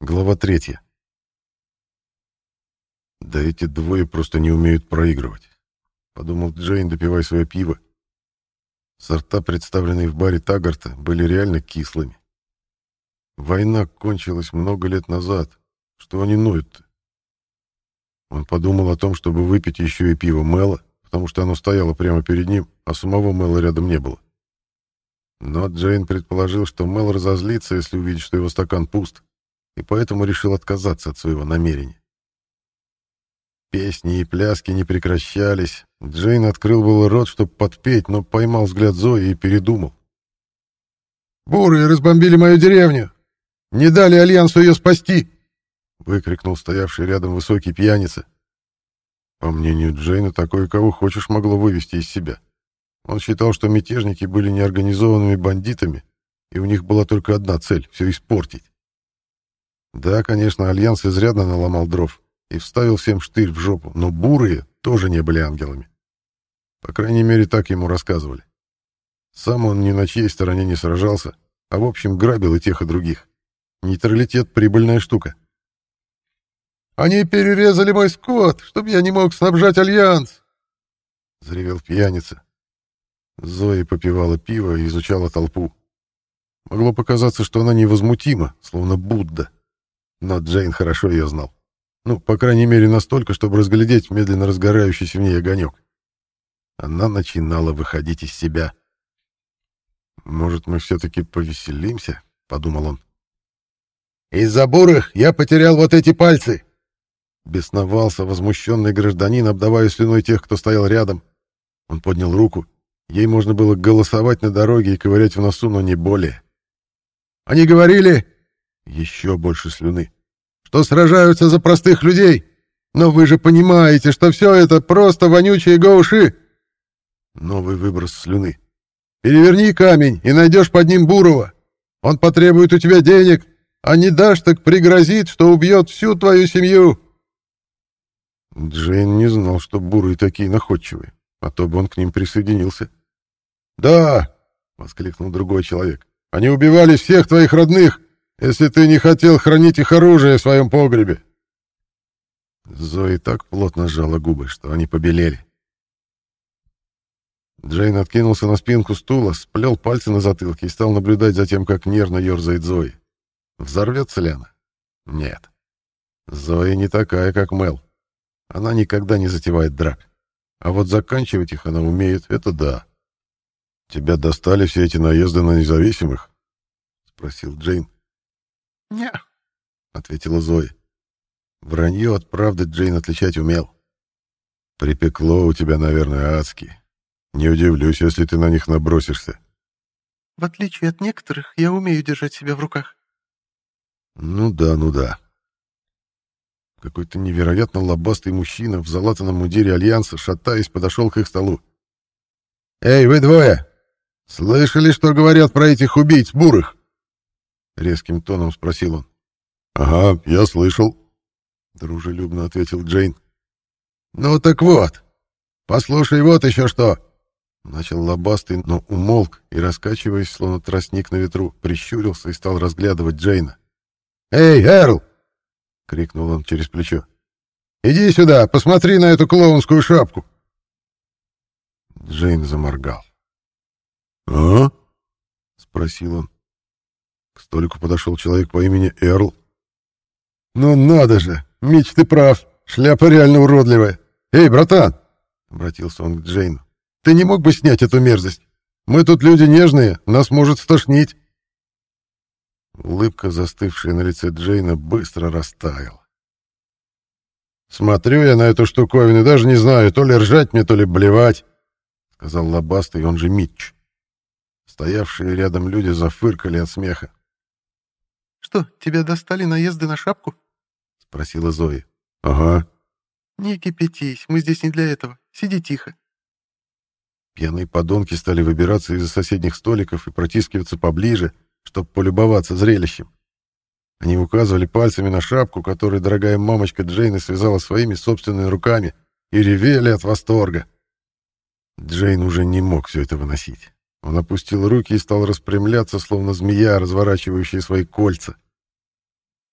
Глава третья. Да эти двое просто не умеют проигрывать, подумал Джейн, допивая свое пиво. Сорта, представленные в баре Тагарта, были реально кислыми. Война кончилась много лет назад. Что они ноют-то? Он подумал о том, чтобы выпить еще и пиво Мэла, потому что оно стояло прямо перед ним, а самого Мэла рядом не было. Но Джейн предположил, что Мэл разозлится, если увидит, что его стакан пуст, и поэтому решил отказаться от своего намерения. Песни и пляски не прекращались. Джейн открыл был рот, чтобы подпеть, но поймал взгляд Зои и передумал. «Бурые разбомбили мою деревню! Не дали Альянсу ее спасти!» — выкрикнул стоявший рядом высокий пьяница. По мнению Джейна, такое кого хочешь могло вывести из себя. Он считал, что мятежники были неорганизованными бандитами, и у них была только одна цель — все испортить. Да, конечно, Альянс изрядно наломал дров и вставил всем штырь в жопу, но бурые тоже не были ангелами. По крайней мере, так ему рассказывали. Сам он ни на чьей стороне не сражался, а в общем грабил и тех, и других. Нейтралитет — прибыльная штука. «Они перерезали мой скот, чтобы я не мог снабжать Альянс!» — заревел пьяница. Зоя попивала пиво и изучала толпу. Могло показаться, что она невозмутима, словно Будда. Но Джейн хорошо ее знал. Ну, по крайней мере, настолько, чтобы разглядеть медленно разгорающийся в ней огонек. Она начинала выходить из себя. «Может, мы все-таки повеселимся?» — подумал он. «Из-за бурых я потерял вот эти пальцы!» Бесновался возмущенный гражданин, обдавая слюной тех, кто стоял рядом. Он поднял руку. Ей можно было голосовать на дороге и ковырять в носу, но не более. «Они говорили...» Еще больше слюны. «Что сражаются за простых людей! Но вы же понимаете, что все это просто вонючие гоуши!» Новый выброс слюны. «Переверни камень и найдешь под ним Бурова. Он потребует у тебя денег, а не дашь, так пригрозит, что убьет всю твою семью!» Джейн не знал, что бурые такие находчивые, а то бы он к ним присоединился. «Да!» — воскликнул другой человек. «Они убивали всех твоих родных, если ты не хотел хранить их оружие в своем погребе!» Зои так плотно сжала губы, что они побелели. Джейн откинулся на спинку стула, сплел пальцы на затылке и стал наблюдать за тем, как нервно ерзает Зои. Взорвется ли она? Нет. Зоя не такая, как Мел. Она никогда не затевает драк. А вот заканчивать их она умеет, это да. «Тебя достали все эти наезды на независимых?» — спросил Джейн. «Не», — ответила Зоя. Вранье от правды Джейн отличать умел. «Припекло у тебя, наверное, адски. Не удивлюсь, если ты на них набросишься». «В отличие от некоторых, я умею держать себя в руках». «Ну да, ну да». Какой-то невероятно лобастый мужчина в залатанном мундире Альянса, шатаясь, подошел к их столу. «Эй, вы двое! Слышали, что говорят про этих убийц бурых?» Резким тоном спросил он. «Ага, я слышал», — дружелюбно ответил Джейн. «Ну так вот, послушай вот еще что!» Начал лобастый, но умолк и, раскачиваясь, словно тростник на ветру, прищурился и стал разглядывать Джейна. «Эй, Эрл!» — крикнул он через плечо. «Иди сюда, посмотри на эту клоунскую шапку!» Джейн заморгал. «А?» — спросил он. К столику подошел человек по имени Эрл. «Ну надо же! Мич, ты прав! Шляпа реально уродливая! Эй, братан!» — обратился он к Джейну. «Ты не мог бы снять эту мерзость? Мы тут люди нежные, нас может стошнить!» Улыбка, застывшая на лице Джейна, быстро растаяла. «Смотрю я на эту штуковину даже не знаю, то ли ржать мне, то ли блевать», — сказал Лобастый, он же Митч. Стоявшие рядом люди зафыркали от смеха. «Что, тебя достали наезды на шапку?» — спросила Зоя. «Ага». «Не кипятись, мы здесь не для этого. Сиди тихо». Пьяные подонки стали выбираться из-за соседних столиков и протискиваться поближе, чтобы полюбоваться зрелищем. Они указывали пальцами на шапку, которую дорогая мамочка Джейна связала своими собственными руками, и ревели от восторга. Джейн уже не мог все это выносить. Он опустил руки и стал распрямляться, словно змея, разворачивающая свои кольца.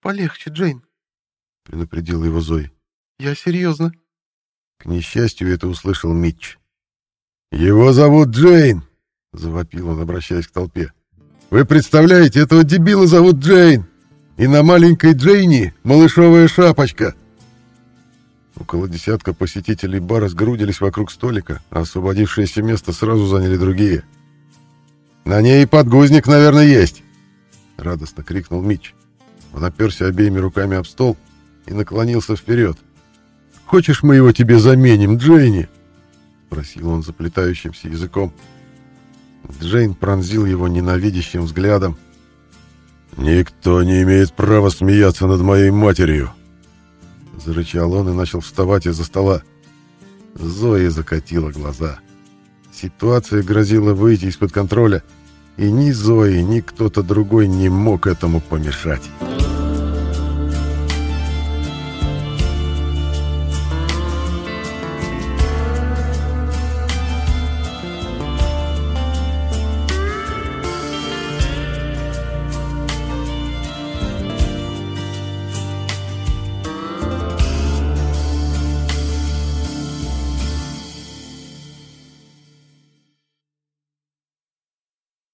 полегче, Джейн», — предупредила его Зои. «Я серьезно». К несчастью, это услышал Митч. «Его зовут Джейн!» — завопил он, обращаясь к толпе. «Вы представляете, этого дебила зовут Джейн! И на маленькой Джейни малышовая шапочка!» Около десятка посетителей бара сгрудились вокруг столика, а освободившееся место сразу заняли другие. «На ней и подгузник, наверное, есть!» — радостно крикнул Митч. Он оперся обеими руками об стол и наклонился вперед. «Хочешь, мы его тебе заменим, Джейни?» — спросил он заплетающимся языком. Джейн пронзил его ненавидящим взглядом. «Никто не имеет права смеяться над моей матерью!» Зарычал он и начал вставать из-за стола. Зоя закатила глаза. Ситуация грозила выйти из-под контроля, и ни Зои, ни кто-то другой не мог этому помешать.